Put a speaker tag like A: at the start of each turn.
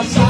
A: passar.